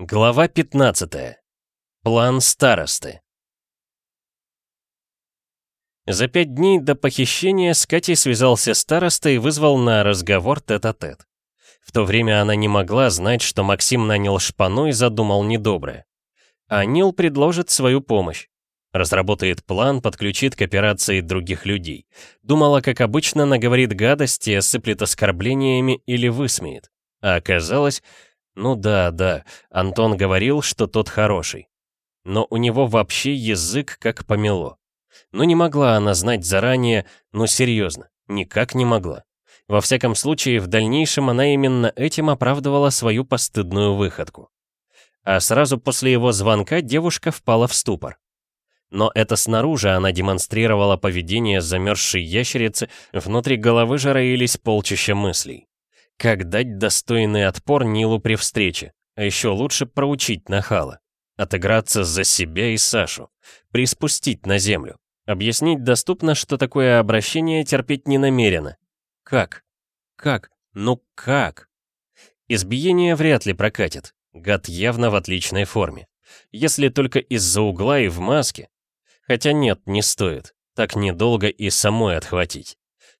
Глава 15. План старосты. За пять дней до похищения с Катей связался староста и вызвал на разговор тет-а-тет. -тет. В то время она не могла знать, что Максим нанял шпану и задумал недоброе. А Нил предложит свою помощь. Разработает план, подключит к операции других людей. Думала, как обычно, наговорит гадости, осыплет оскорблениями или высмеет. А оказалось, ну да, да, Антон говорил, что тот хороший. Но у него вообще язык как помело. Ну не могла она знать заранее, ну серьезно, никак не могла. Во всяком случае, в дальнейшем она именно этим оправдывала свою постыдную выходку. А сразу после его звонка девушка впала в ступор. Но это снаружи она демонстрировала поведение замерзшей ящерицы, внутри головы же роились полчища мыслей. Как дать достойный отпор Нилу при встрече? А еще лучше проучить нахала. Отыграться за себя и Сашу. Приспустить на землю. Объяснить доступно, что такое обращение терпеть не намерено. Как? Как? Ну как? Избиение вряд ли прокатит. Гад явно в отличной форме. Если только из-за угла и в маске. Хотя нет, не стоит. Так недолго и самой отхватить.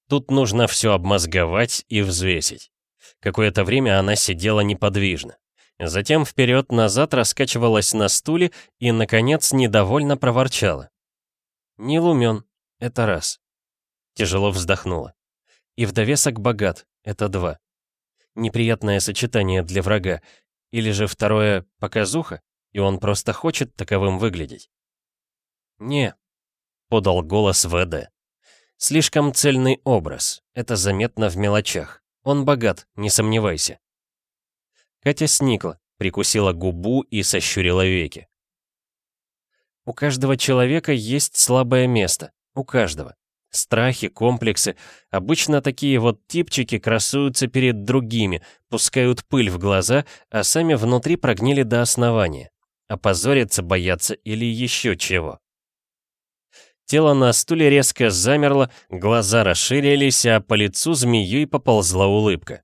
Тут нужно все обмозговать и взвесить. Какое-то время она сидела неподвижно. Затем вперед-назад раскачивалась на стуле и, наконец, недовольно проворчала. «Нил умен, это раз». Тяжело вздохнула. «И в довесок богат, это два». Неприятное сочетание для врага. Или же второе — показуха, и он просто хочет таковым выглядеть. «Не», — подал голос ВД. «Слишком цельный образ, это заметно в мелочах. Он богат, не сомневайся. Катя сникла, прикусила губу и сощурила веки. У каждого человека есть слабое место. У каждого. Страхи, комплексы. Обычно такие вот типчики красуются перед другими, пускают пыль в глаза, а сами внутри прогнили до основания. Опозориться боятся или еще чего. Тело на стуле резко замерло, глаза расширились, а по лицу змеей поползла улыбка.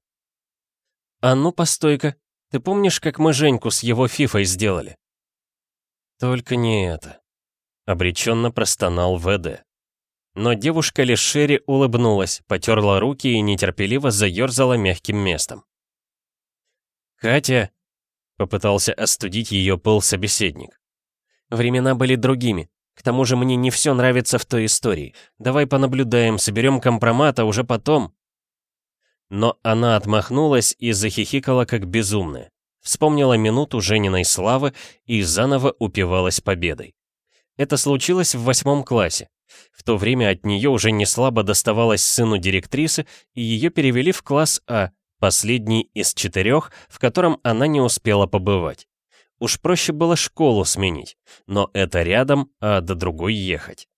«А ну, постой-ка, ты помнишь, как мы Женьку с его фифой сделали?» «Только не это», — обреченно простонал ВД. Но девушка лишь шире улыбнулась, потерла руки и нетерпеливо заерзала мягким местом. «Катя!» — попытался остудить ее пыл собеседник. «Времена были другими. К тому же мне не все нравится в той истории. Давай понаблюдаем, соберем компромат, а уже потом...» Но она отмахнулась и захихикала как безумная. Вспомнила минуту Жениной славы и заново упивалась победой. Это случилось в восьмом классе. В то время от нее уже не слабо доставалось сыну директрисы, и ее перевели в класс А, последний из четырех, в котором она не успела побывать. Уж проще было школу сменить, но это рядом, а до другой ехать.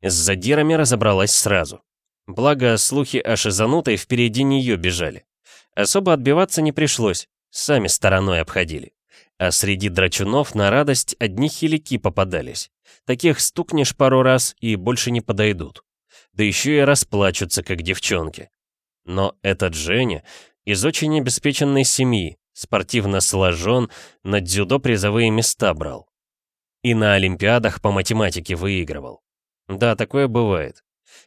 С задирами разобралась сразу. Благо, слухи о шизанутой впереди нее бежали. Особо отбиваться не пришлось, сами стороной обходили. А среди драчунов на радость одни хилики попадались. Таких стукнешь пару раз и больше не подойдут. Да еще и расплачутся, как девчонки. Но этот Женя из очень обеспеченной семьи, спортивно сложен, на дзюдо призовые места брал. И на олимпиадах по математике выигрывал. Да, такое бывает.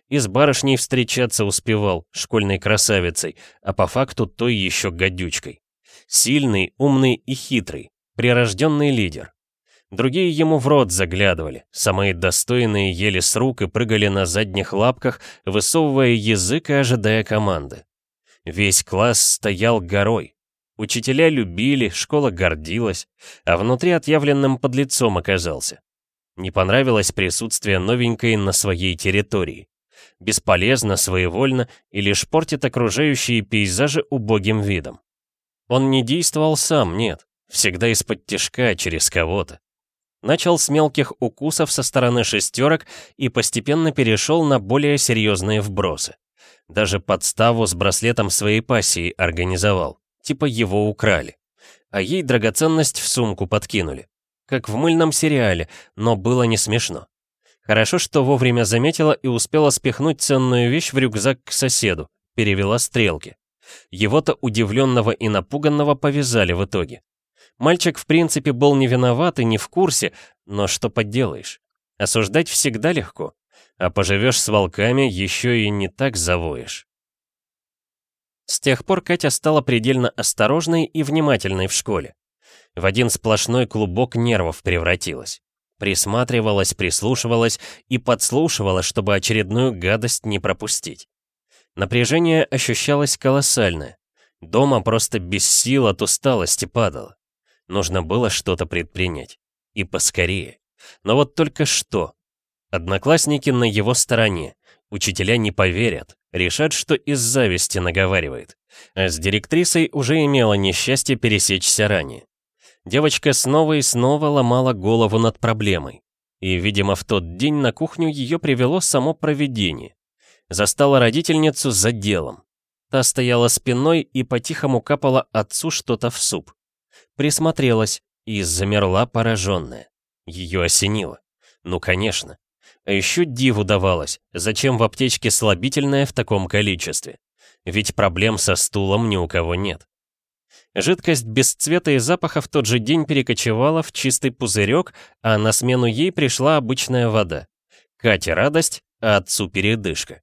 И с барышней встречаться успевал, школьной красавицей, а по факту той еще гадючкой. Сильный, умный и хитрый, прирожденный лидер. Другие ему в рот заглядывали, самые достойные ели с рук и прыгали на задних лапках, высовывая язык и ожидая команды. Весь класс стоял горой, Учителя любили, школа гордилась, а внутри отъявленным подлецом оказался. Не понравилось присутствие новенькой на своей территории. Бесполезно, своевольно и лишь портит окружающие пейзажи убогим видом. Он не действовал сам, нет, всегда из-под тяжка через кого-то. Начал с мелких укусов со стороны шестерок и постепенно перешел на более серьезные вбросы. Даже подставу с браслетом своей пассии организовал типа его украли. А ей драгоценность в сумку подкинули. Как в мыльном сериале, но было не смешно. Хорошо, что вовремя заметила и успела спихнуть ценную вещь в рюкзак к соседу, перевела стрелки. Его-то удивленного и напуганного повязали в итоге. Мальчик в принципе был не виноват и не в курсе, но что поделаешь. Осуждать всегда легко, а поживешь с волками, еще и не так завоешь. С тех пор Катя стала предельно осторожной и внимательной в школе. В один сплошной клубок нервов превратилась. Присматривалась, прислушивалась и подслушивала, чтобы очередную гадость не пропустить. Напряжение ощущалось колоссальное. Дома просто без сил от усталости падало. Нужно было что-то предпринять. И поскорее. Но вот только что. Одноклассники на его стороне. Учителя не поверят. Решат, что из зависти наговаривает. А с директрисой уже имела несчастье пересечься ранее. Девочка снова и снова ломала голову над проблемой. И, видимо, в тот день на кухню ее привело само провидение. Застала родительницу за делом. Та стояла спиной и по-тихому капала отцу что-то в суп. Присмотрелась и замерла пораженная. Ее осенило. Ну, конечно. А еще диву давалось, зачем в аптечке слабительное в таком количестве. Ведь проблем со стулом ни у кого нет. Жидкость без цвета и запаха в тот же день перекочевала в чистый пузырек, а на смену ей пришла обычная вода. Кате радость, а отцу передышка.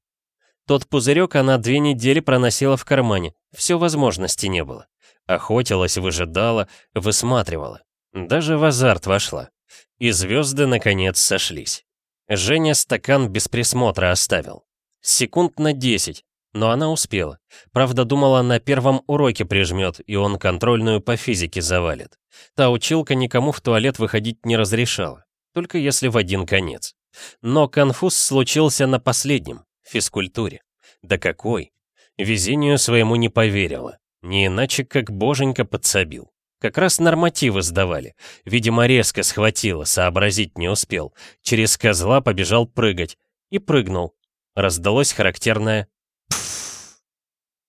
Тот пузырек она две недели проносила в кармане, все возможности не было. Охотилась, выжидала, высматривала. Даже в азарт вошла. И звезды, наконец, сошлись. Женя стакан без присмотра оставил. Секунд на десять, но она успела. Правда, думала, на первом уроке прижмет, и он контрольную по физике завалит. Та училка никому в туалет выходить не разрешала, только если в один конец. Но конфуз случился на последнем, физкультуре. Да какой! Везению своему не поверила. Не иначе, как боженька подсобил. Как раз нормативы сдавали. Видимо, резко схватило, сообразить не успел. Через козла побежал прыгать. И прыгнул. Раздалось характерное «пф».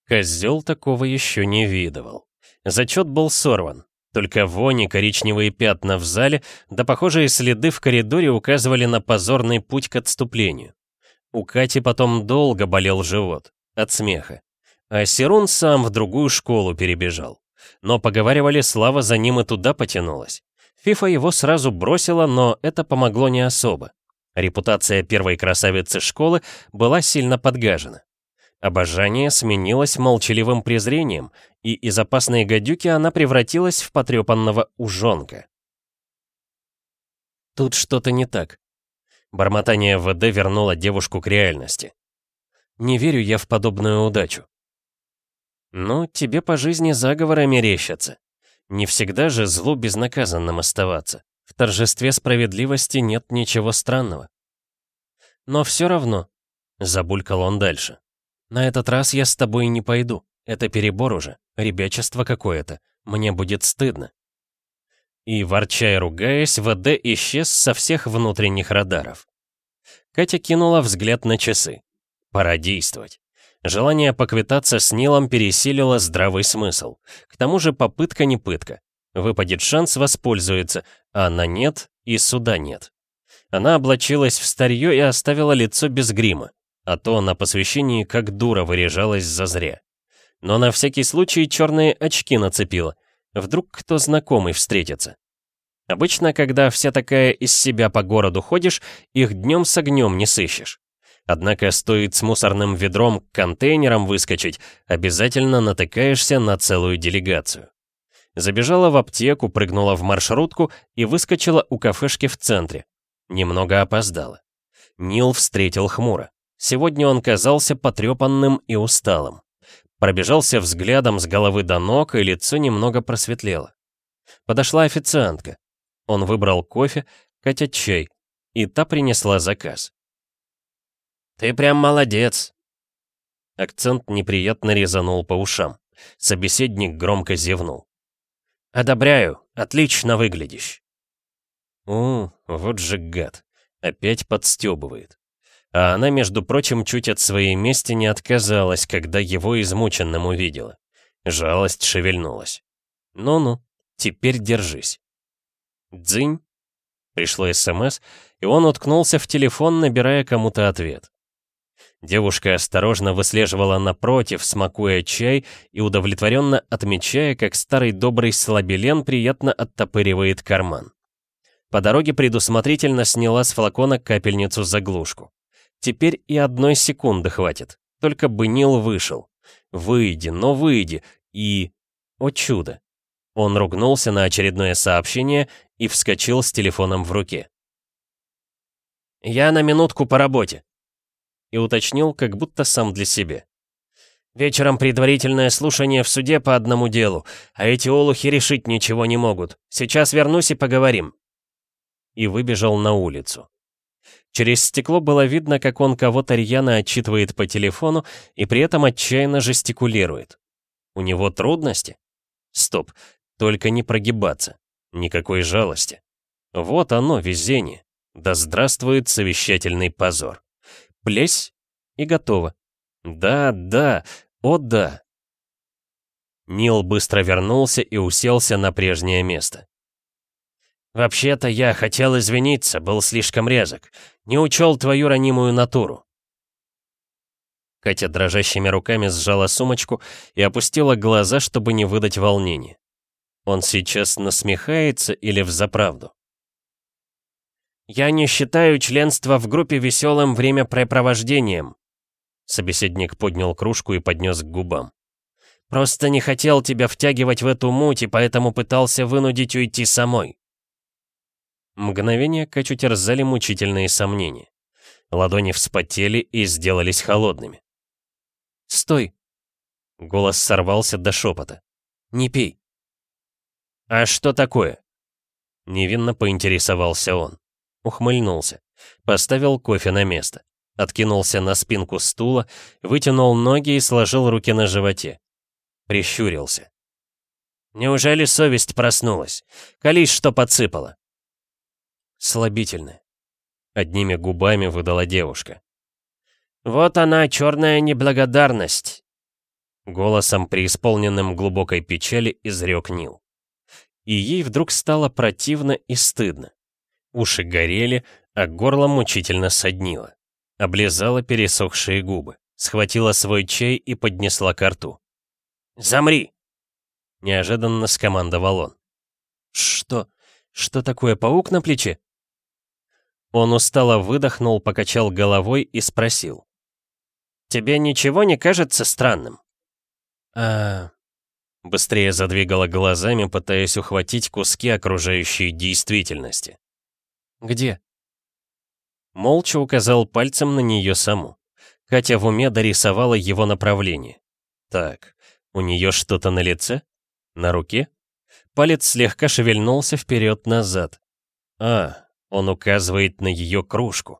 Козел такого еще не видывал. Зачет был сорван. Только вони, коричневые пятна в зале, да похожие следы в коридоре указывали на позорный путь к отступлению. У Кати потом долго болел живот. От смеха. А Серун сам в другую школу перебежал. Но поговаривали, Слава за ним и туда потянулась. Фифа его сразу бросила, но это помогло не особо. Репутация первой красавицы школы была сильно подгажена. Обожание сменилось молчаливым презрением, и из опасной гадюки она превратилась в потрепанного ужонка. Тут что-то не так. Бормотание ВД вернуло девушку к реальности. Не верю я в подобную удачу. Ну, тебе по жизни заговоры мерещатся. Не всегда же злу безнаказанным оставаться. В торжестве справедливости нет ничего странного. Но все равно, забулькал он дальше. На этот раз я с тобой не пойду. Это перебор уже, ребячество какое-то. Мне будет стыдно. И, ворча и ругаясь, ВД исчез со всех внутренних радаров. Катя кинула взгляд на часы. Пора действовать. Желание поквитаться с Нилом пересилило здравый смысл. К тому же попытка не пытка. Выпадет шанс воспользуется, а на нет и суда нет. Она облачилась в старье и оставила лицо без грима, а то на посвящении как дура выряжалась зазря. Но на всякий случай черные очки нацепила, Вдруг кто знакомый встретится. Обычно, когда вся такая из себя по городу ходишь, их днем с огнем не сыщешь. Однако стоит с мусорным ведром к контейнерам выскочить, обязательно натыкаешься на целую делегацию. Забежала в аптеку, прыгнула в маршрутку и выскочила у кафешки в центре. Немного опоздала. Нил встретил хмуро. Сегодня он казался потрепанным и усталым. Пробежался взглядом с головы до ног, и лицо немного просветлело. Подошла официантка. Он выбрал кофе, Катя чай, и та принесла заказ. «Ты прям молодец!» Акцент неприятно резанул по ушам. Собеседник громко зевнул. «Одобряю, отлично выглядишь». «У, вот же гад, опять подстёбывает. А она, между прочим, чуть от своей мести не отказалась, когда его измученным увидела. Жалость шевельнулась. «Ну-ну, теперь держись». «Дзынь?» Пришло СМС, и он уткнулся в телефон, набирая кому-то ответ. Девушка осторожно выслеживала напротив, смакуя чай и удовлетворенно отмечая, как старый добрый слабелен приятно оттопыривает карман. По дороге предусмотрительно сняла с флакона капельницу-заглушку. Теперь и одной секунды хватит, только бы Нил вышел. Выйди, но выйди, и... О чудо! Он ругнулся на очередное сообщение и вскочил с телефоном в руке. «Я на минутку по работе», и уточнил, как будто сам для себя. «Вечером предварительное слушание в суде по одному делу, а эти олухи решить ничего не могут. Сейчас вернусь и поговорим». И выбежал на улицу. Через стекло было видно, как он кого-то рьяно отчитывает по телефону и при этом отчаянно жестикулирует. У него трудности? Стоп, только не прогибаться. Никакой жалости. Вот оно, везение. Да здравствует совещательный позор. Плесь и готово. Да, да, о да. Нил быстро вернулся и уселся на прежнее место. «Вообще-то я хотел извиниться, был слишком резок. Не учел твою ранимую натуру». Катя дрожащими руками сжала сумочку и опустила глаза, чтобы не выдать волнения. Он сейчас насмехается или взаправду? «Я не считаю членство в группе веселым времяпрепровождением», Собеседник поднял кружку и поднес к губам. «Просто не хотел тебя втягивать в эту муть и поэтому пытался вынудить уйти самой». Мгновение Катю терзали мучительные сомнения. Ладони вспотели и сделались холодными. «Стой!» Голос сорвался до шепота. «Не пей!» «А что такое?» Невинно поинтересовался он. Ухмыльнулся. Поставил кофе на место. Откинулся на спинку стула, вытянул ноги и сложил руки на животе. Прищурился. «Неужели совесть проснулась? Колись, что подсыпала?» «Слабительное», — одними губами выдала девушка. «Вот она, черная неблагодарность!» Голосом, преисполненным глубокой печали, изрек Нил и ей вдруг стало противно и стыдно. Уши горели, а горло мучительно соднило. Облизала пересохшие губы, схватила свой чай и поднесла к рту. «Замри!» Неожиданно скомандовал он. «Что? Что такое, паук на плече?» Он устало выдохнул, покачал головой и спросил. «Тебе ничего не кажется странным?» «А, Быстрее задвигала глазами, пытаясь ухватить куски окружающей действительности. «Где?» Молча указал пальцем на нее саму. Катя в уме дорисовала его направление. Так, у нее что-то на лице? На руке? Палец слегка шевельнулся вперед-назад. А, он указывает на ее кружку.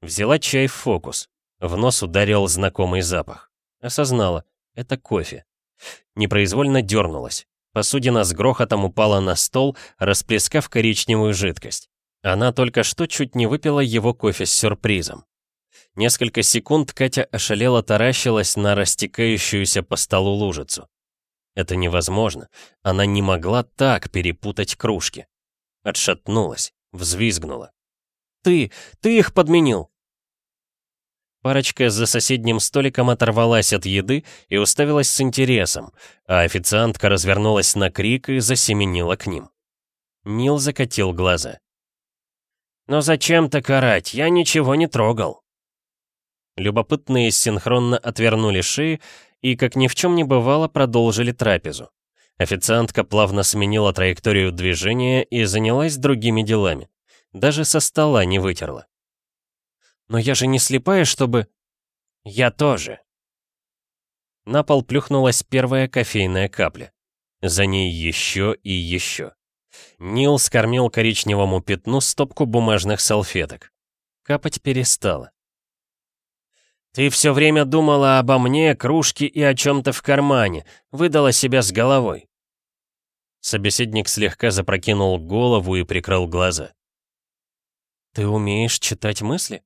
Взяла чай в фокус. В нос ударил знакомый запах. Осознала, это кофе. Непроизвольно дернулась. Посудина с грохотом упала на стол, расплескав коричневую жидкость. Она только что чуть не выпила его кофе с сюрпризом. Несколько секунд Катя ошалела таращилась на растекающуюся по столу лужицу. Это невозможно. Она не могла так перепутать кружки. Отшатнулась, взвизгнула. «Ты! Ты их подменил!» Парочка за соседним столиком оторвалась от еды и уставилась с интересом, а официантка развернулась на крик и засеменила к ним. Нил закатил глаза. «Но зачем так орать? Я ничего не трогал». Любопытные синхронно отвернули шеи и, как ни в чем не бывало, продолжили трапезу. Официантка плавно сменила траекторию движения и занялась другими делами. Даже со стола не вытерла. Но я же не слепая, чтобы... Я тоже. На пол плюхнулась первая кофейная капля. За ней еще и еще. Нил скормил коричневому пятну стопку бумажных салфеток. Капать перестала. «Ты все время думала обо мне, кружке и о чем-то в кармане, выдала себя с головой». Собеседник слегка запрокинул голову и прикрыл глаза. «Ты умеешь читать мысли?»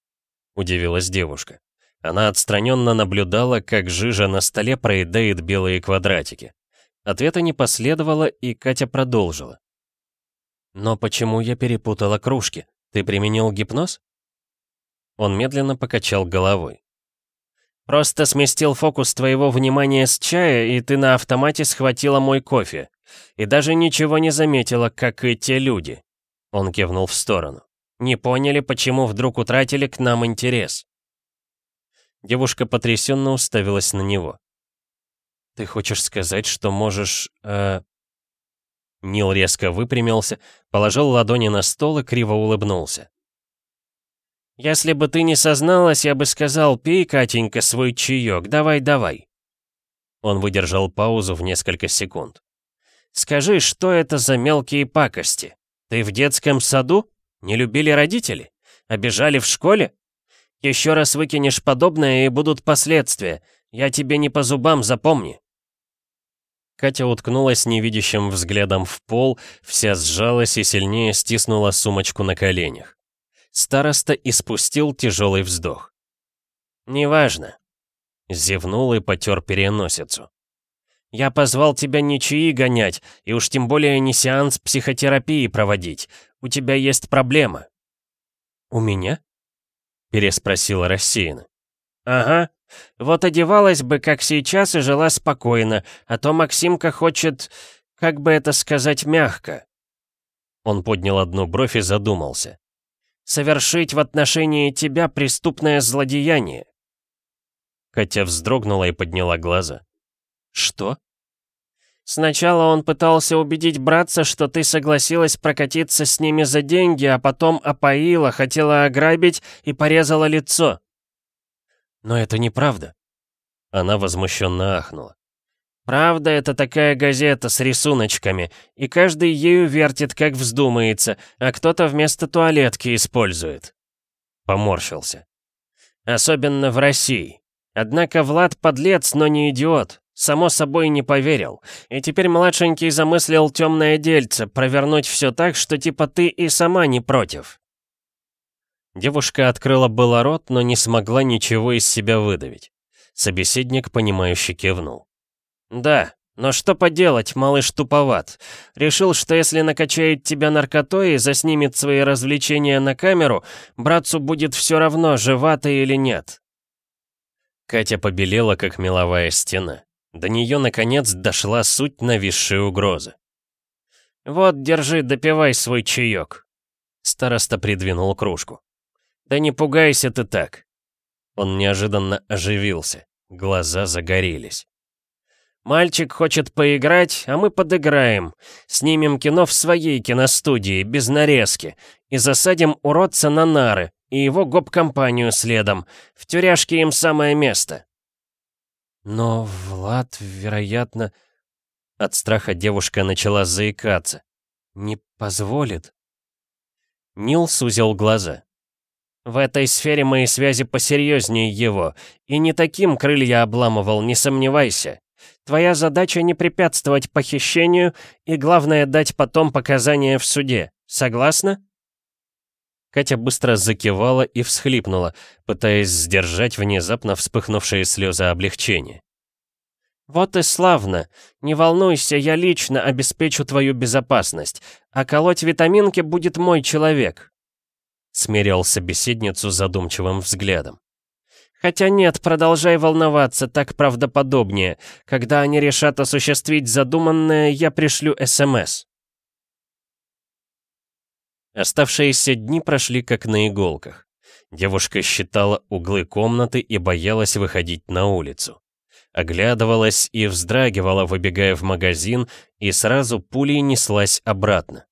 — удивилась девушка. Она отстраненно наблюдала, как жижа на столе проедает белые квадратики. Ответа не последовало, и Катя продолжила. «Но почему я перепутала кружки? Ты применил гипноз?» Он медленно покачал головой. Просто сместил фокус твоего внимания с чая, и ты на автомате схватила мой кофе. И даже ничего не заметила, как и те люди. Он кивнул в сторону. Не поняли, почему вдруг утратили к нам интерес. Девушка потрясенно уставилась на него. «Ты хочешь сказать, что можешь...» э... Нил резко выпрямился, положил ладони на стол и криво улыбнулся. «Если бы ты не созналась, я бы сказал, пей, Катенька, свой чаек, давай-давай». Он выдержал паузу в несколько секунд. «Скажи, что это за мелкие пакости? Ты в детском саду? Не любили родители? Обижали в школе? Еще раз выкинешь подобное, и будут последствия. Я тебе не по зубам, запомни». Катя уткнулась невидящим взглядом в пол, вся сжалась и сильнее стиснула сумочку на коленях. Староста испустил тяжелый вздох. «Неважно», — зевнул и потер переносицу. «Я позвал тебя не чаи гонять, и уж тем более не сеанс психотерапии проводить. У тебя есть проблема». «У меня?» — переспросила рассеянно. «Ага. Вот одевалась бы, как сейчас, и жила спокойно, а то Максимка хочет, как бы это сказать, мягко». Он поднял одну бровь и задумался совершить в отношении тебя преступное злодеяние». Катя вздрогнула и подняла глаза. «Что?» «Сначала он пытался убедить братца, что ты согласилась прокатиться с ними за деньги, а потом опоила, хотела ограбить и порезала лицо». «Но это неправда». Она возмущенно ахнула. Правда, это такая газета с рисуночками, и каждый ею вертит, как вздумается, а кто-то вместо туалетки использует. Поморщился. Особенно в России. Однако Влад подлец, но не идиот. Само собой не поверил. И теперь младшенький замыслил темное дельце, провернуть все так, что типа ты и сама не против. Девушка открыла было рот, но не смогла ничего из себя выдавить. Собеседник, понимающе кивнул. «Да, но что поделать, малыш туповат. Решил, что если накачает тебя наркотой и заснимет свои развлечения на камеру, братцу будет все равно, жива ты или нет». Катя побелела, как меловая стена. До нее, наконец, дошла суть нависшей угрозы. «Вот, держи, допивай свой чаек». Староста придвинул кружку. «Да не пугайся ты так». Он неожиданно оживился, глаза загорелись. Мальчик хочет поиграть, а мы подыграем. Снимем кино в своей киностудии, без нарезки. И засадим уродца на нары, и его гоп-компанию следом. В тюряшке им самое место. Но Влад, вероятно... От страха девушка начала заикаться. Не позволит. Нил сузил глаза. В этой сфере мои связи посерьезнее его, и не таким крылья обламывал, не сомневайся. Твоя задача не препятствовать похищению и, главное, дать потом показания в суде. Согласна?» Катя быстро закивала и всхлипнула, пытаясь сдержать внезапно вспыхнувшие слезы облегчения. «Вот и славно. Не волнуйся, я лично обеспечу твою безопасность, а колоть витаминки будет мой человек», — смерил собеседницу задумчивым взглядом. Хотя нет, продолжай волноваться, так правдоподобнее. Когда они решат осуществить задуманное, я пришлю СМС. Оставшиеся дни прошли как на иголках. Девушка считала углы комнаты и боялась выходить на улицу. Оглядывалась и вздрагивала, выбегая в магазин, и сразу пулей неслась обратно.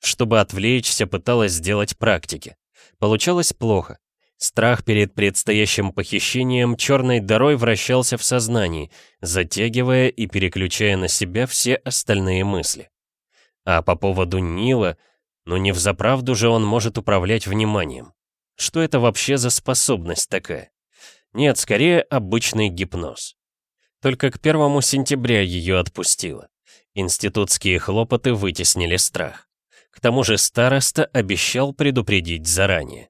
Чтобы отвлечься, пыталась сделать практики. Получалось плохо. Страх перед предстоящим похищением черной дырой вращался в сознании, затягивая и переключая на себя все остальные мысли. А по поводу Нила, ну не взаправду же он может управлять вниманием. Что это вообще за способность такая? Нет, скорее обычный гипноз. Только к первому сентября ее отпустило. Институтские хлопоты вытеснили страх. К тому же староста обещал предупредить заранее.